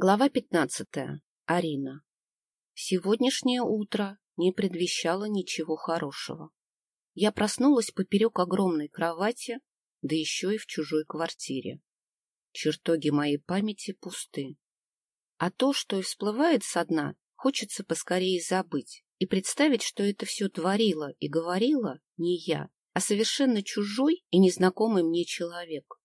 Глава пятнадцатая. Арина. Сегодняшнее утро не предвещало ничего хорошего. Я проснулась поперек огромной кровати, да еще и в чужой квартире. Чертоги моей памяти пусты. А то, что и всплывает со дна, хочется поскорее забыть и представить, что это все творила и говорила не я, а совершенно чужой и незнакомый мне человек.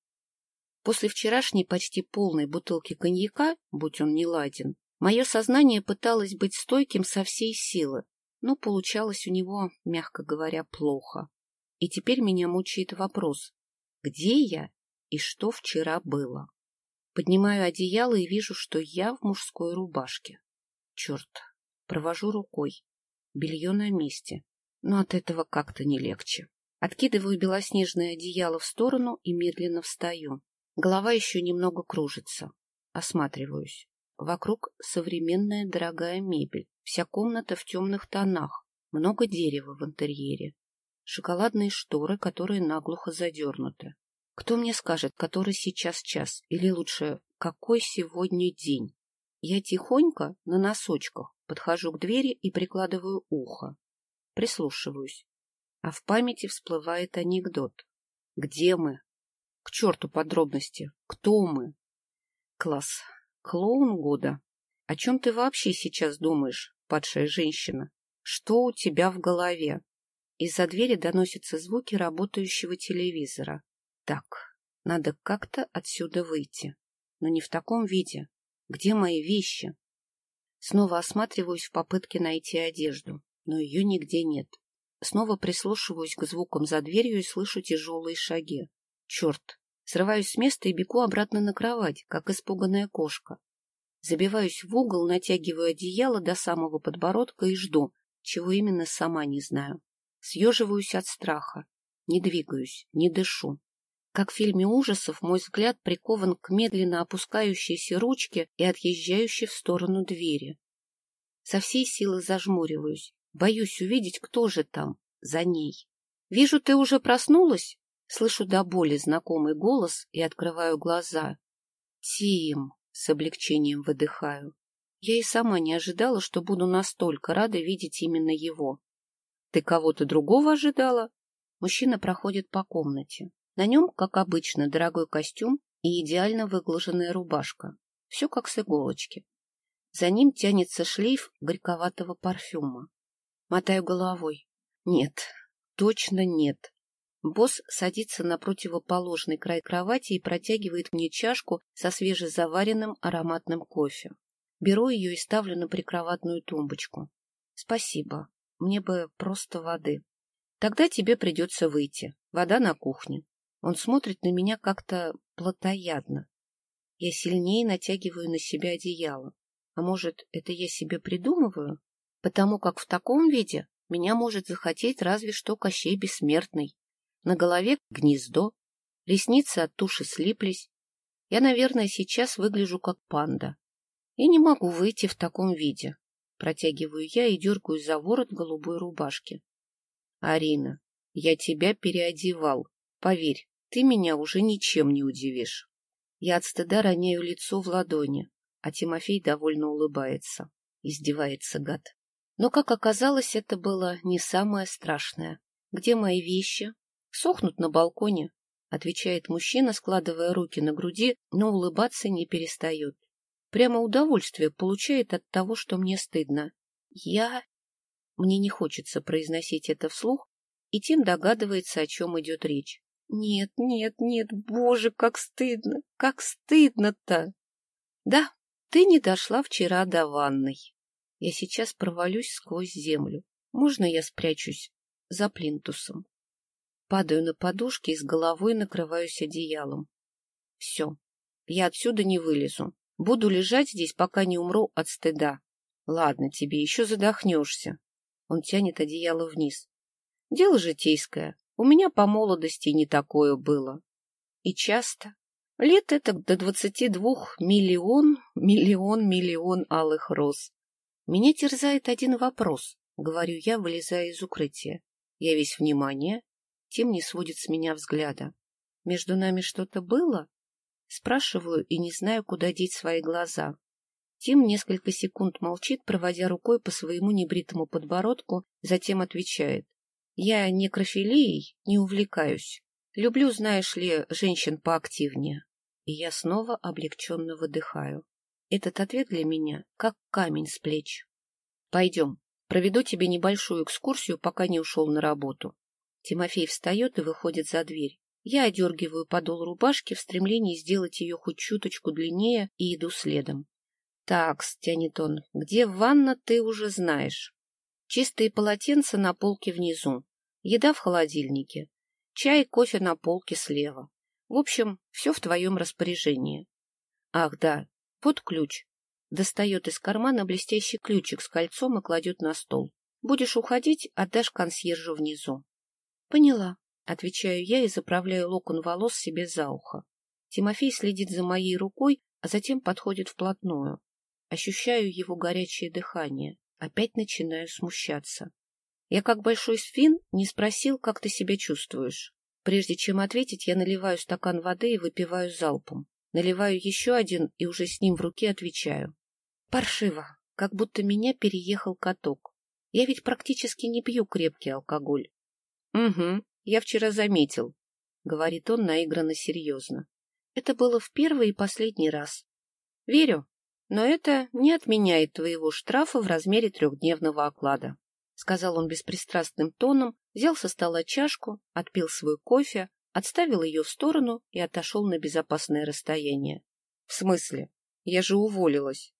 После вчерашней почти полной бутылки коньяка, будь он не ладен, мое сознание пыталось быть стойким со всей силы, но получалось у него, мягко говоря, плохо. И теперь меня мучает вопрос, где я и что вчера было? Поднимаю одеяло и вижу, что я в мужской рубашке. Черт, провожу рукой. Белье на месте, но от этого как-то не легче. Откидываю белоснежное одеяло в сторону и медленно встаю. Голова еще немного кружится. Осматриваюсь. Вокруг современная дорогая мебель. Вся комната в темных тонах. Много дерева в интерьере. Шоколадные шторы, которые наглухо задернуты. Кто мне скажет, который сейчас час? Или лучше, какой сегодня день? Я тихонько, на носочках, подхожу к двери и прикладываю ухо. Прислушиваюсь. А в памяти всплывает анекдот. Где мы? К черту подробности. Кто мы? Класс. Клоун года. О чем ты вообще сейчас думаешь, падшая женщина? Что у тебя в голове? Из-за двери доносятся звуки работающего телевизора. Так, надо как-то отсюда выйти. Но не в таком виде. Где мои вещи? Снова осматриваюсь в попытке найти одежду, но ее нигде нет. Снова прислушиваюсь к звукам за дверью и слышу тяжелые шаги. Черт! Срываюсь с места и бегу обратно на кровать, как испуганная кошка. Забиваюсь в угол, натягиваю одеяло до самого подбородка и жду, чего именно сама не знаю. Съеживаюсь от страха. Не двигаюсь, не дышу. Как в фильме ужасов, мой взгляд прикован к медленно опускающейся ручке и отъезжающей в сторону двери. Со всей силы зажмуриваюсь. Боюсь увидеть, кто же там, за ней. «Вижу, ты уже проснулась?» Слышу до боли знакомый голос и открываю глаза. «Тим!» — с облегчением выдыхаю. Я и сама не ожидала, что буду настолько рада видеть именно его. «Ты кого-то другого ожидала?» Мужчина проходит по комнате. На нем, как обычно, дорогой костюм и идеально выглаженная рубашка. Все как с иголочки. За ним тянется шлейф горьковатого парфюма. Мотаю головой. Нет, точно нет. Босс садится на противоположный край кровати и протягивает мне чашку со свежезаваренным ароматным кофе. Беру ее и ставлю на прикроватную тумбочку. Спасибо. Мне бы просто воды. Тогда тебе придется выйти. Вода на кухне. Он смотрит на меня как-то плотоядно. Я сильнее натягиваю на себя одеяло. А может, это я себе придумываю? Потому как в таком виде меня может захотеть разве что Кощей Бессмертный. На голове гнездо, ресницы от туши слиплись. Я, наверное, сейчас выгляжу как панда. И не могу выйти в таком виде. Протягиваю я и дергаю за ворот голубой рубашки. Арина, я тебя переодевал. Поверь, ты меня уже ничем не удивишь. Я от стыда роняю лицо в ладони, а Тимофей довольно улыбается. Издевается гад. Но, как оказалось, это было не самое страшное. Где мои вещи? Сохнут на балконе, отвечает мужчина, складывая руки на груди, но улыбаться не перестает. Прямо удовольствие получает от того, что мне стыдно. Я... Мне не хочется произносить это вслух, и Тим догадывается, о чем идет речь. Нет, нет, нет, боже, как стыдно, как стыдно-то! Да, ты не дошла вчера до ванной. Я сейчас провалюсь сквозь землю. Можно я спрячусь за плинтусом? Падаю на подушки и с головой накрываюсь одеялом. Все, я отсюда не вылезу. Буду лежать здесь, пока не умру от стыда. Ладно тебе, еще задохнешься. Он тянет одеяло вниз. Дело житейское. У меня по молодости не такое было. И часто. Лет это до двадцати двух миллион, миллион, миллион алых роз. Меня терзает один вопрос, говорю я, вылезая из укрытия. Я весь внимание, тем не сводит с меня взгляда. Между нами что-то было? Спрашиваю и не знаю, куда деть свои глаза. Тим несколько секунд молчит, проводя рукой по своему небритому подбородку, затем отвечает. Я некрофилией не увлекаюсь. Люблю, знаешь ли, женщин поактивнее. И я снова облегченно выдыхаю. Этот ответ для меня как камень с плеч. Пойдем, проведу тебе небольшую экскурсию, пока не ушел на работу. Тимофей встает и выходит за дверь. Я одергиваю подол рубашки в стремлении сделать ее хоть чуточку длиннее и иду следом. Так, тянет он, где ванна, ты уже знаешь. Чистые полотенца на полке внизу, еда в холодильнике, чай и кофе на полке слева. В общем, все в твоем распоряжении. Ах, да, вот ключ. Достает из кармана блестящий ключик с кольцом и кладет на стол. Будешь уходить, отдашь консьержу внизу. Поняла, отвечаю я и заправляю локон волос себе за ухо. Тимофей следит за моей рукой, а затем подходит вплотную. Ощущаю его горячее дыхание. Опять начинаю смущаться. Я, как большой сфин, не спросил, как ты себя чувствуешь. Прежде чем ответить, я наливаю стакан воды и выпиваю залпом. Наливаю еще один и уже с ним в руке отвечаю. Паршиво, как будто меня переехал каток. Я ведь практически не пью крепкий алкоголь. — Угу, я вчера заметил, — говорит он наигранно серьезно. Это было в первый и последний раз. — Верю, но это не отменяет твоего штрафа в размере трехдневного оклада, — сказал он беспристрастным тоном, взял со стола чашку, отпил свой кофе, отставил ее в сторону и отошел на безопасное расстояние. — В смысле? Я же уволилась.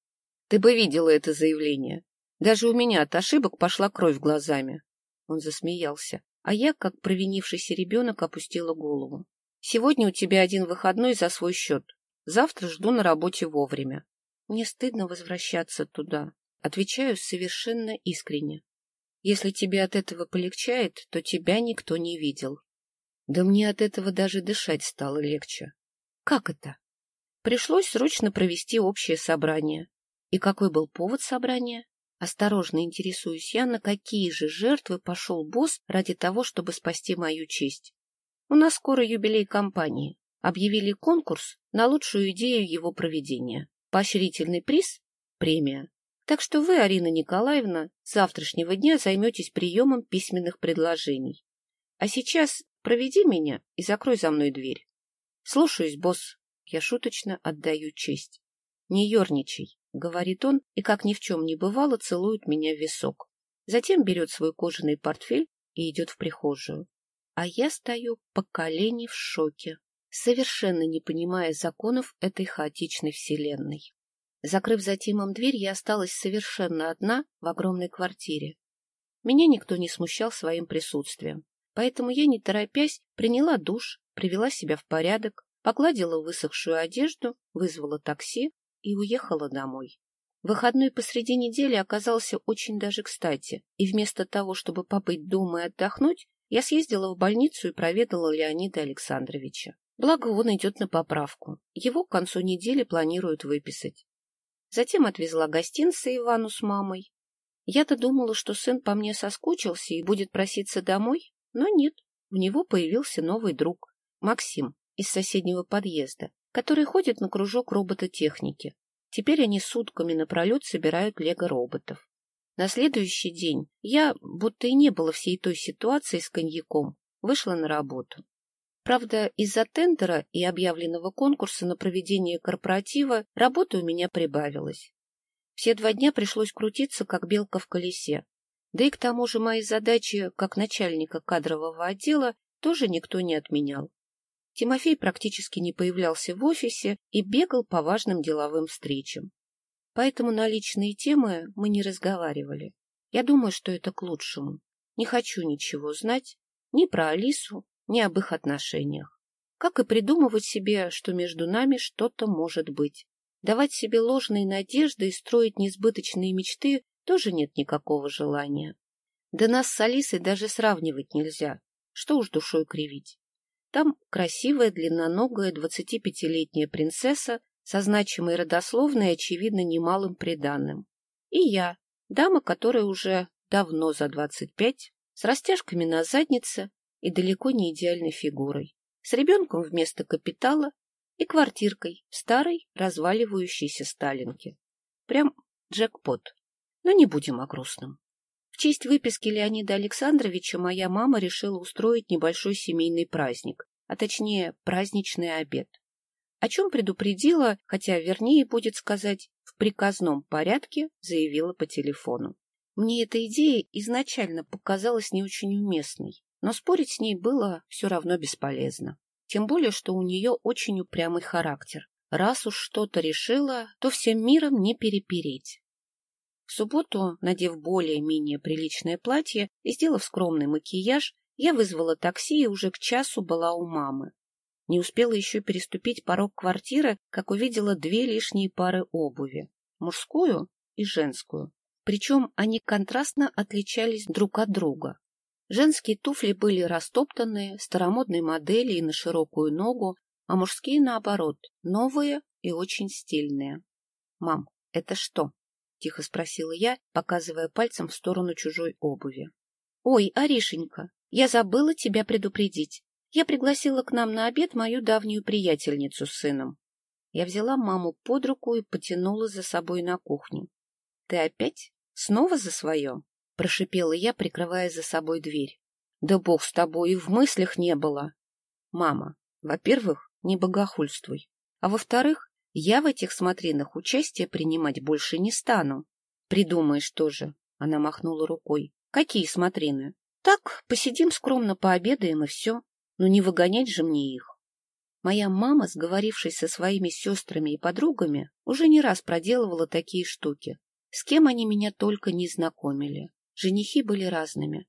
Ты бы видела это заявление. Даже у меня от ошибок пошла кровь глазами. Он засмеялся, а я, как провинившийся ребенок, опустила голову. Сегодня у тебя один выходной за свой счет. Завтра жду на работе вовремя. Мне стыдно возвращаться туда. Отвечаю совершенно искренне. Если тебе от этого полегчает, то тебя никто не видел. Да мне от этого даже дышать стало легче. Как это? Пришлось срочно провести общее собрание. И какой был повод собрания? Осторожно интересуюсь я, на какие же жертвы пошел босс ради того, чтобы спасти мою честь. У нас скоро юбилей компании. Объявили конкурс на лучшую идею его проведения. Поощрительный приз – премия. Так что вы, Арина Николаевна, с завтрашнего дня займетесь приемом письменных предложений. А сейчас проведи меня и закрой за мной дверь. Слушаюсь, босс. Я шуточно отдаю честь. Не ерничай, говорит он, и, как ни в чем не бывало, целует меня в висок. Затем берет свой кожаный портфель и идет в прихожую. А я стою по колени в шоке совершенно не понимая законов этой хаотичной вселенной. Закрыв за Тимом дверь, я осталась совершенно одна в огромной квартире. Меня никто не смущал своим присутствием, поэтому я, не торопясь, приняла душ, привела себя в порядок, погладила высохшую одежду, вызвала такси и уехала домой. Выходной посреди недели оказался очень даже кстати, и вместо того, чтобы побыть дома и отдохнуть, я съездила в больницу и проведала Леонида Александровича. Благо он идет на поправку. Его к концу недели планируют выписать. Затем отвезла гостинцы Ивану с мамой. Я-то думала, что сын по мне соскучился и будет проситься домой, но нет. У него появился новый друг, Максим, из соседнего подъезда, который ходит на кружок робототехники. Теперь они сутками напролет собирают лего-роботов. На следующий день я, будто и не было всей той ситуации с коньяком, вышла на работу. Правда, из-за тендера и объявленного конкурса на проведение корпоратива работы у меня прибавилось. Все два дня пришлось крутиться, как белка в колесе. Да и к тому же мои задачи, как начальника кадрового отдела, тоже никто не отменял. Тимофей практически не появлялся в офисе и бегал по важным деловым встречам. Поэтому на личные темы мы не разговаривали. Я думаю, что это к лучшему. Не хочу ничего знать ни про Алису, ни об их отношениях. Как и придумывать себе, что между нами что-то может быть. Давать себе ложные надежды и строить несбыточные мечты тоже нет никакого желания. Да нас с Алисой даже сравнивать нельзя, что уж душой кривить. Там красивая, длинноногая, двадцатипятилетняя принцесса со значимой родословной очевидно, немалым приданным. И я, дама, которая уже давно за двадцать пять, с растяжками на заднице, и далеко не идеальной фигурой, с ребенком вместо капитала и квартиркой в старой разваливающейся Сталинке. Прям джекпот. Но не будем о грустном. В честь выписки Леонида Александровича моя мама решила устроить небольшой семейный праздник, а точнее праздничный обед. О чем предупредила, хотя вернее будет сказать, в приказном порядке заявила по телефону. Мне эта идея изначально показалась не очень уместной, но спорить с ней было все равно бесполезно. Тем более, что у нее очень упрямый характер. Раз уж что-то решила, то всем миром не перепереть. В субботу, надев более-менее приличное платье и сделав скромный макияж, я вызвала такси и уже к часу была у мамы. Не успела еще переступить порог квартиры, как увидела две лишние пары обуви — мужскую и женскую. Причем они контрастно отличались друг от друга. Женские туфли были растоптанные, старомодной модели и на широкую ногу, а мужские, наоборот, новые и очень стильные. — Мам, это что? — тихо спросила я, показывая пальцем в сторону чужой обуви. — Ой, Аришенька, я забыла тебя предупредить. Я пригласила к нам на обед мою давнюю приятельницу с сыном. Я взяла маму под руку и потянула за собой на кухню. — Ты опять? Снова за свое? — прошипела я, прикрывая за собой дверь. — Да бог с тобой, и в мыслях не было. — Мама, во-первых, не богохульствуй. А во-вторых, я в этих смотринах участие принимать больше не стану. — Придумаешь тоже, — она махнула рукой. — Какие смотрины? Так, посидим скромно, пообедаем и все. Но не выгонять же мне их. Моя мама, сговорившись со своими сестрами и подругами, уже не раз проделывала такие штуки. С кем они меня только не знакомили. Женихи были разными.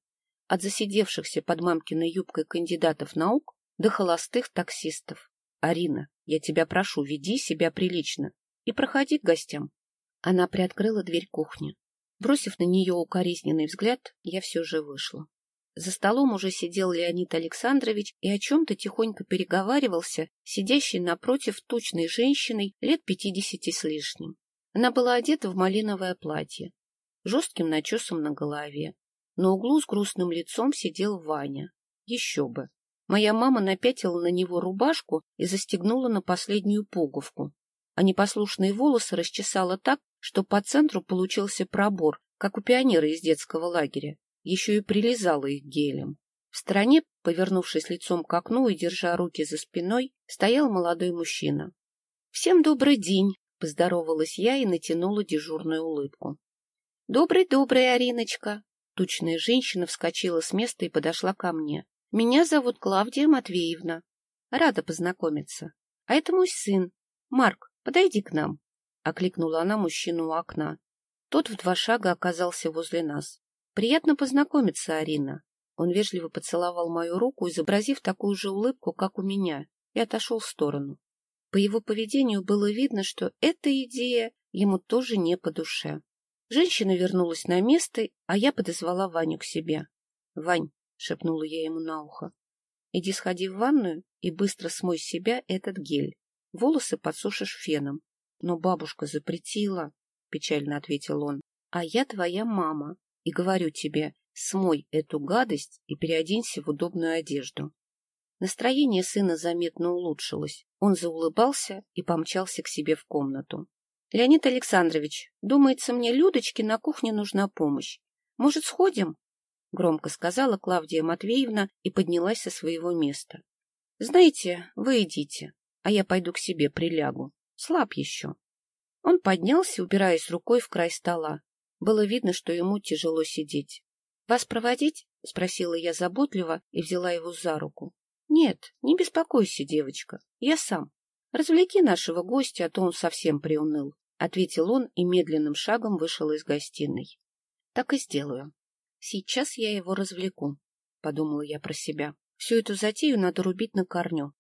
От засидевшихся под мамкиной юбкой кандидатов наук до холостых таксистов. Арина, я тебя прошу, веди себя прилично и проходи к гостям. Она приоткрыла дверь кухни. Бросив на нее укоризненный взгляд, я все же вышла. За столом уже сидел Леонид Александрович и о чем-то тихонько переговаривался, сидящей напротив тучной женщиной лет пятидесяти с лишним. Она была одета в малиновое платье, жестким начесом на голове. На углу с грустным лицом сидел Ваня. Еще бы. Моя мама напятила на него рубашку и застегнула на последнюю пуговку, а непослушные волосы расчесала так, что по центру получился пробор, как у пионера из детского лагеря еще и прилизала их гелем. В стороне, повернувшись лицом к окну и держа руки за спиной, стоял молодой мужчина. — Всем добрый день! — поздоровалась я и натянула дежурную улыбку. «Добрый, — Добрый-добрый, Ариночка! Тучная женщина вскочила с места и подошла ко мне. — Меня зовут Клавдия Матвеевна. Рада познакомиться. А это мой сын. Марк, подойди к нам. — окликнула она мужчину у окна. Тот в два шага оказался возле нас. Приятно познакомиться, Арина. Он вежливо поцеловал мою руку, изобразив такую же улыбку, как у меня, и отошел в сторону. По его поведению было видно, что эта идея ему тоже не по душе. Женщина вернулась на место, а я подозвала Ваню к себе. — Вань, — шепнула я ему на ухо, — иди сходи в ванную и быстро смой с себя этот гель. Волосы подсушишь феном. — Но бабушка запретила, — печально ответил он. — А я твоя мама, и говорю тебе, смой эту гадость и переоденься в удобную одежду. Настроение сына заметно улучшилось. Он заулыбался и помчался к себе в комнату. — Леонид Александрович, думается, мне Людочке на кухне нужна помощь. Может, сходим? — громко сказала Клавдия Матвеевна и поднялась со своего места. — Знаете, вы идите, а я пойду к себе прилягу. Слаб еще. Он поднялся, убираясь рукой в край стола. Было видно, что ему тяжело сидеть. — Вас проводить? — спросила я заботливо и взяла его за руку. — Нет, не беспокойся, девочка, я сам. Развлеки нашего гостя, а то он совсем приуныл, — ответил он и медленным шагом вышел из гостиной. — Так и сделаю. Сейчас я его развлеку, — подумала я про себя. Всю эту затею надо рубить на корню.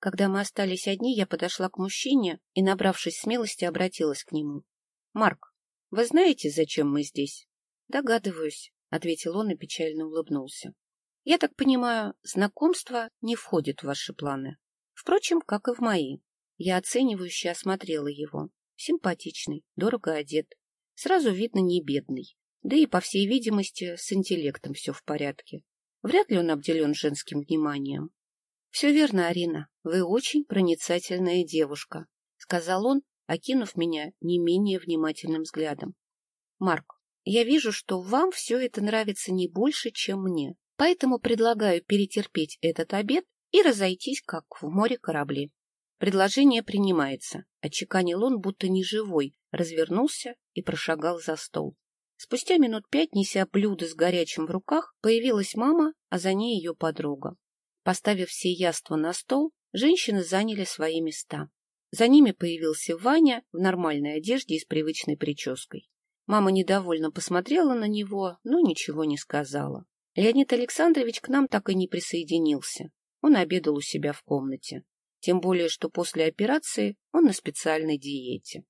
Когда мы остались одни, я подошла к мужчине и, набравшись смелости, обратилась к нему. — Марк, вы знаете, зачем мы здесь? — Догадываюсь, — ответил он и печально улыбнулся. — Я так понимаю, знакомство не входит в ваши планы. Впрочем, как и в мои. Я оценивающе осмотрела его. Симпатичный, дорого одет. Сразу видно, не бедный. Да и, по всей видимости, с интеллектом все в порядке. Вряд ли он обделен женским вниманием. — Все верно, Арина. Вы очень проницательная девушка, — сказал он, окинув меня не менее внимательным взглядом. — Марк, я вижу, что вам все это нравится не больше, чем мне, поэтому предлагаю перетерпеть этот обед и разойтись, как в море корабли. Предложение принимается. Отчеканил он, будто неживой, развернулся и прошагал за стол. Спустя минут пять, неся блюдо с горячим в руках, появилась мама, а за ней ее подруга. Поставив все яства на стол, женщины заняли свои места. За ними появился Ваня в нормальной одежде и с привычной прической. Мама недовольно посмотрела на него, но ничего не сказала. Леонид Александрович к нам так и не присоединился. Он обедал у себя в комнате. Тем более, что после операции он на специальной диете.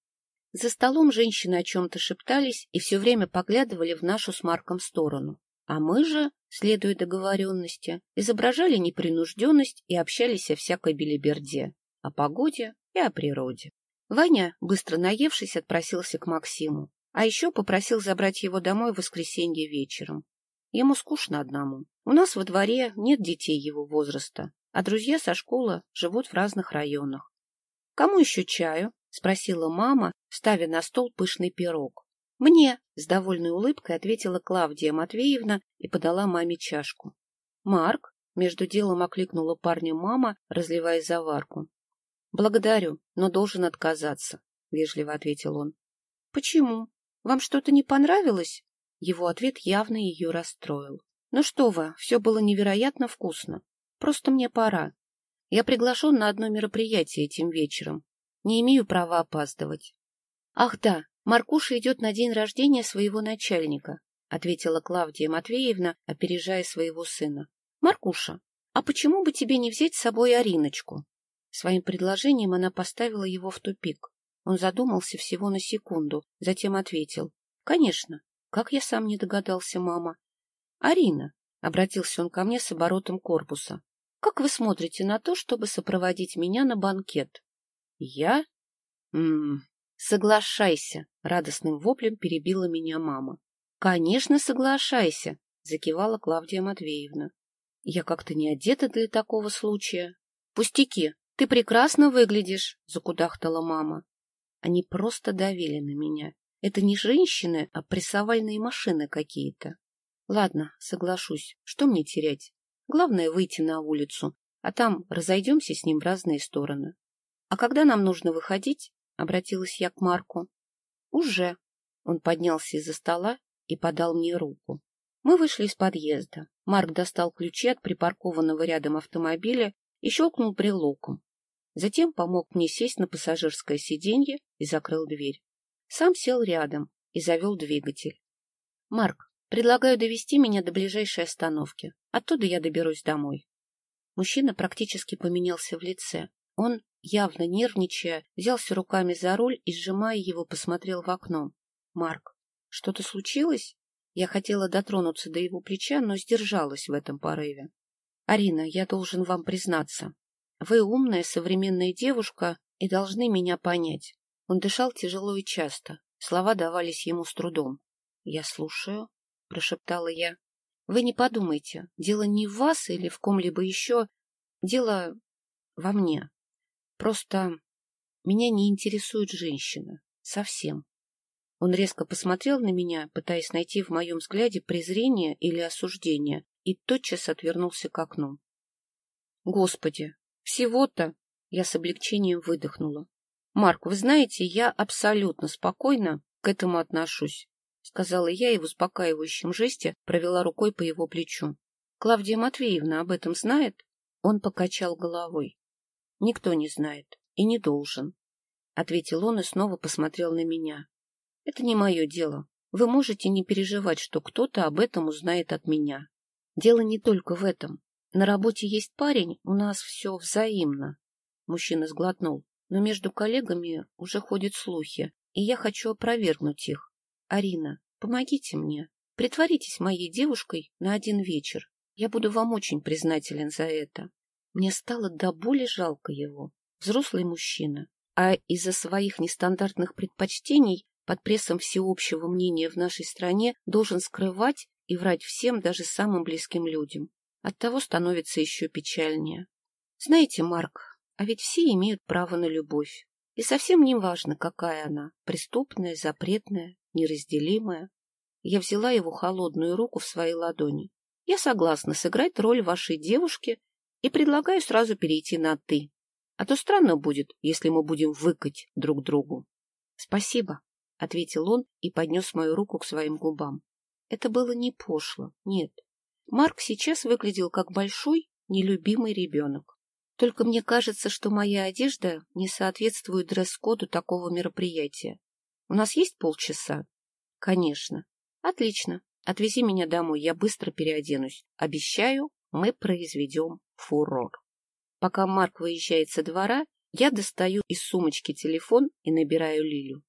За столом женщины о чем-то шептались и все время поглядывали в нашу с Марком сторону. А мы же, следуя договоренности, изображали непринужденность и общались о всякой белиберде, о погоде и о природе. Ваня, быстро наевшись, отпросился к Максиму, а еще попросил забрать его домой в воскресенье вечером. Ему скучно одному. У нас во дворе нет детей его возраста, а друзья со школы живут в разных районах. — Кому еще чаю? — спросила мама, ставя на стол пышный пирог. — Мне, — с довольной улыбкой ответила Клавдия Матвеевна и подала маме чашку. — Марк, — между делом окликнула парня мама, разливая заварку. — Благодарю, но должен отказаться, — вежливо ответил он. — Почему? Вам что-то не понравилось? Его ответ явно ее расстроил. — Ну что вы, все было невероятно вкусно. Просто мне пора. Я приглашен на одно мероприятие этим вечером, не имею права опаздывать. — Ах да, Маркуша идет на день рождения своего начальника, — ответила Клавдия Матвеевна, опережая своего сына. — Маркуша, а почему бы тебе не взять с собой Ариночку? Своим предложением она поставила его в тупик. Он задумался всего на секунду, затем ответил. — Конечно. Как я сам не догадался, мама. — Арина, — обратился он ко мне с оборотом корпуса, — как вы смотрите на то, чтобы сопроводить меня на банкет? Я? Ммм, соглашайся, радостным воплем перебила меня мама. Конечно, соглашайся, закивала Клавдия Матвеевна. Я как-то не одета для такого случая. Пустяки, ты прекрасно выглядишь, закудахтала мама. Они просто давили на меня. Это не женщины, а прессовальные машины какие-то. Ладно, соглашусь. Что мне терять? Главное выйти на улицу, а там разойдемся с ним в разные стороны. — А когда нам нужно выходить? — обратилась я к Марку. — Уже. Он поднялся из-за стола и подал мне руку. Мы вышли из подъезда. Марк достал ключи от припаркованного рядом автомобиля и щелкнул брелоком. Затем помог мне сесть на пассажирское сиденье и закрыл дверь. Сам сел рядом и завел двигатель. — Марк, предлагаю довести меня до ближайшей остановки. Оттуда я доберусь домой. Мужчина практически поменялся в лице. Он, явно нервничая, взялся руками за руль и, сжимая его, посмотрел в окно. — Марк, что-то случилось? Я хотела дотронуться до его плеча, но сдержалась в этом порыве. — Арина, я должен вам признаться. Вы умная, современная девушка и должны меня понять. Он дышал тяжело и часто. Слова давались ему с трудом. — Я слушаю, — прошептала я. — Вы не подумайте, дело не в вас или в ком-либо еще. Дело во мне. Просто меня не интересует женщина. Совсем. Он резко посмотрел на меня, пытаясь найти в моем взгляде презрение или осуждение, и тотчас отвернулся к окну. Господи, всего-то я с облегчением выдохнула. Марк, вы знаете, я абсолютно спокойно к этому отношусь, сказала я и в успокаивающем жесте провела рукой по его плечу. Клавдия Матвеевна об этом знает? Он покачал головой. — Никто не знает и не должен, — ответил он и снова посмотрел на меня. — Это не мое дело. Вы можете не переживать, что кто-то об этом узнает от меня. Дело не только в этом. На работе есть парень, у нас все взаимно. Мужчина сглотнул. Но между коллегами уже ходят слухи, и я хочу опровергнуть их. Арина, помогите мне. Притворитесь моей девушкой на один вечер. Я буду вам очень признателен за это. Мне стало до боли жалко его. Взрослый мужчина. А из-за своих нестандартных предпочтений под прессом всеобщего мнения в нашей стране должен скрывать и врать всем, даже самым близким людям. Оттого становится еще печальнее. Знаете, Марк, а ведь все имеют право на любовь. И совсем не важно, какая она — преступная, запретная, неразделимая. Я взяла его холодную руку в свои ладони. Я согласна сыграть роль вашей девушки и предлагаю сразу перейти на «ты». А то странно будет, если мы будем выкать друг другу. — Спасибо, — ответил он и поднес мою руку к своим губам. Это было не пошло, нет. Марк сейчас выглядел как большой, нелюбимый ребенок. Только мне кажется, что моя одежда не соответствует дресс-коду такого мероприятия. У нас есть полчаса? Конечно. Отлично. Отвези меня домой, я быстро переоденусь. Обещаю, мы произведем фурор. Пока Марк выезжает со двора, я достаю из сумочки телефон и набираю Лилю.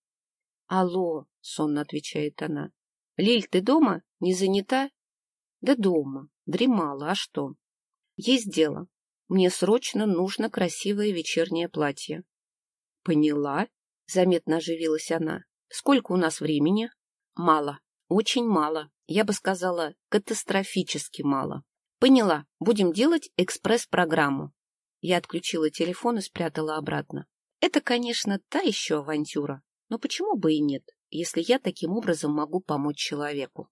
«Алло», — сонно отвечает она. «Лиль, ты дома? Не занята?» «Да дома. Дремала. А что?» «Есть дело. Мне срочно нужно красивое вечернее платье. — Поняла, — заметно оживилась она. — Сколько у нас времени? — Мало. Очень мало. Я бы сказала, катастрофически мало. — Поняла. Будем делать экспресс-программу. Я отключила телефон и спрятала обратно. Это, конечно, та еще авантюра. Но почему бы и нет, если я таким образом могу помочь человеку?